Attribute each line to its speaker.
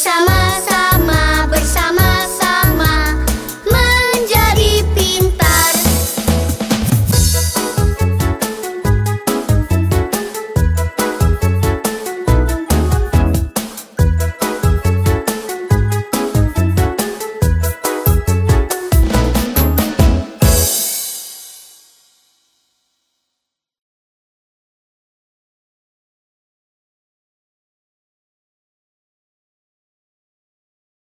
Speaker 1: bersama